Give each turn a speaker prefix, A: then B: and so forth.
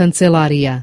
A: Cancelaria